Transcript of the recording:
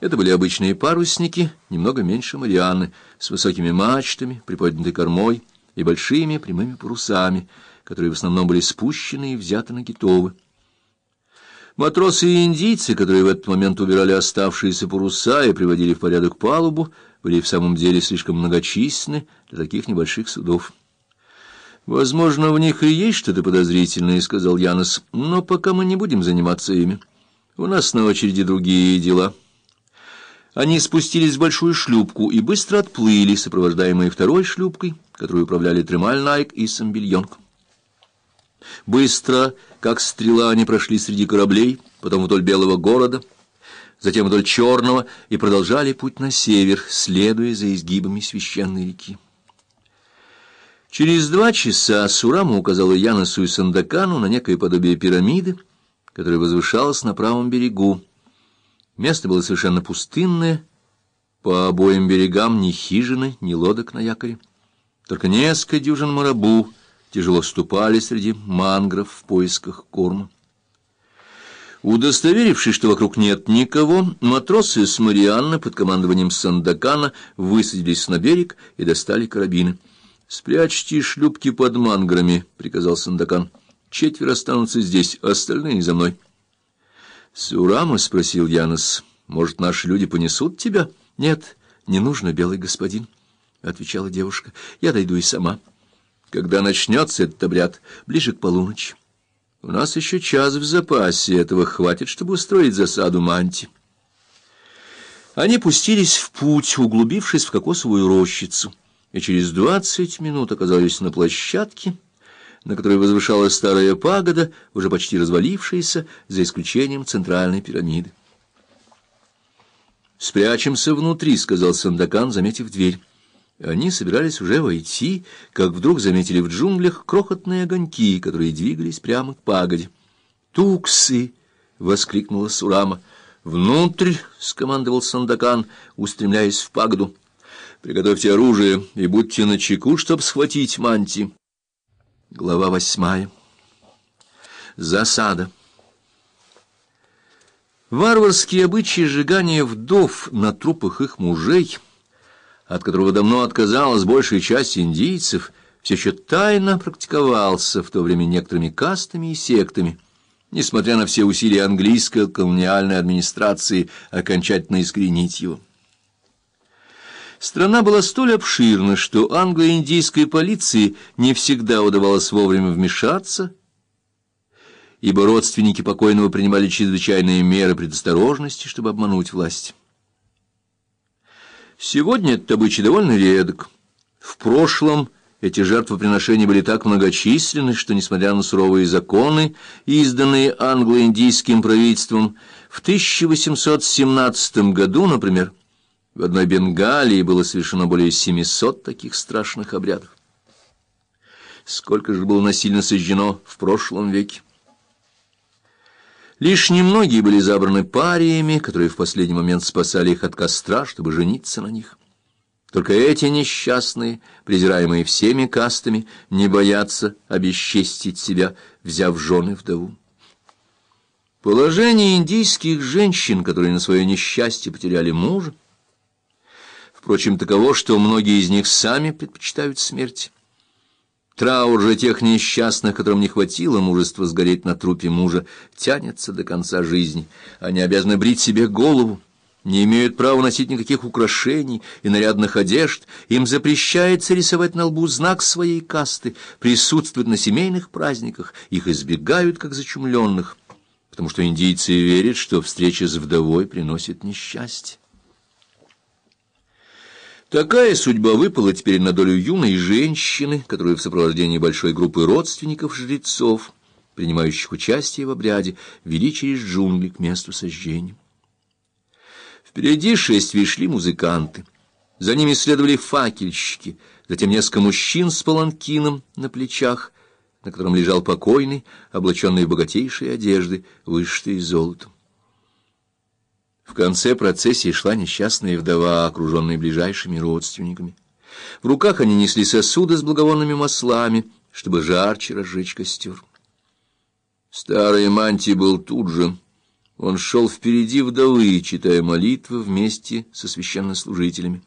Это были обычные парусники, немного меньше Марианны, с высокими мачтами, приподнятой кормой и большими прямыми парусами, которые в основном были спущены и взяты на китовы. Матросы и индийцы, которые в этот момент убирали оставшиеся паруса и приводили в порядок палубу, были в самом деле слишком многочисленны для таких небольших судов. «Возможно, в них и есть что-то подозрительное», — сказал Янос, — «но пока мы не будем заниматься ими. У нас на очереди другие дела». Они спустились в большую шлюпку и быстро отплыли, сопровождаемые второй шлюпкой, которую управляли Тремаль Найк и Самбельонг. Быстро, как стрела, они прошли среди кораблей, потом вдоль Белого города, затем вдоль Черного и продолжали путь на север, следуя за изгибами священной реки. Через два часа Сурама указала Яносу и Сандакану на некое подобие пирамиды, которая возвышалась на правом берегу. Место было совершенно пустынное, по обоим берегам ни хижины, ни лодок на якоре. Только несколько дюжин марабу тяжело ступали среди мангров в поисках корма. Удостоверившись, что вокруг нет никого, матросы с Марианны под командованием Сандакана высадились на берег и достали карабины. «Спрячьте шлюпки под манграми», — приказал Сандакан. «Четверо останутся здесь, остальные за мной». «Сурама?» — спросил Янос. «Может, наши люди понесут тебя?» «Нет, не нужно, белый господин», — отвечала девушка. «Я дойду и сама». «Когда начнется этот обряд? Ближе к полуночи. У нас еще час в запасе, этого хватит, чтобы устроить засаду манти». Они пустились в путь, углубившись в кокосовую рощицу и через двадцать минут оказались на площадке, на которой возвышалась старая пагода, уже почти развалившаяся, за исключением центральной пирамиды. «Спрячемся внутри», — сказал Сандакан, заметив дверь. Они собирались уже войти, как вдруг заметили в джунглях крохотные огоньки, которые двигались прямо к пагоде. «Туксы!» — воскликнула Сурама. «Внутрь!» — скомандовал Сандакан, устремляясь в пагоду. Приготовьте оружие и будьте начеку, чтобы схватить манти. Глава восьмая. Засада. Варварские обычаи сжигания вдов на трупах их мужей, от которого давно отказалась большая часть индийцев, все еще тайно практиковался в то время некоторыми кастами и сектами, несмотря на все усилия английской колониальной администрации окончательно искоренить его. Страна была столь обширна, что англо-индийской полиции не всегда удавалось вовремя вмешаться, ибо родственники покойного принимали чрезвычайные меры предосторожности, чтобы обмануть власть. Сегодня этот обычай довольно редок. В прошлом эти жертвоприношения были так многочисленны, что, несмотря на суровые законы, изданные англо-индийским правительством, в 1817 году, например, в одной Бенгалии было совершено более 700 таких страшных обрядов. Сколько же было насильно сожжено в прошлом веке? Лишь немногие были забраны париями, которые в последний момент спасали их от костра, чтобы жениться на них. Только эти несчастные, презираемые всеми кастами, не боятся обесчестить себя, взяв жены вдову. Положение индийских женщин, которые на свое несчастье потеряли мужа, Впрочем, таково, что многие из них сами предпочитают смерть. Траур же тех несчастных, которым не хватило мужества сгореть на трупе мужа, тянется до конца жизни. Они обязаны брить себе голову, не имеют права носить никаких украшений и нарядных одежд, им запрещается рисовать на лбу знак своей касты, присутствовать на семейных праздниках, их избегают как зачумленных, потому что индийцы верят, что встреча с вдовой приносит несчастье. Такая судьба выпала теперь на долю юной женщины, которую в сопровождении большой группы родственников-жрецов, принимающих участие в обряде, вели через джунгли к месту сожжения. Впереди шествия шли музыканты. За ними следовали факельщики, затем несколько мужчин с паланкином на плечах, на котором лежал покойный, облаченный в богатейшие одежды, вышитые золотом. В конце процессии шла несчастная вдова, окруженная ближайшими родственниками. В руках они несли сосуды с благовонными маслами, чтобы жарче разжечь костер. Старый мантий был тут же. Он шел впереди вдовы, читая молитвы вместе со священнослужителями.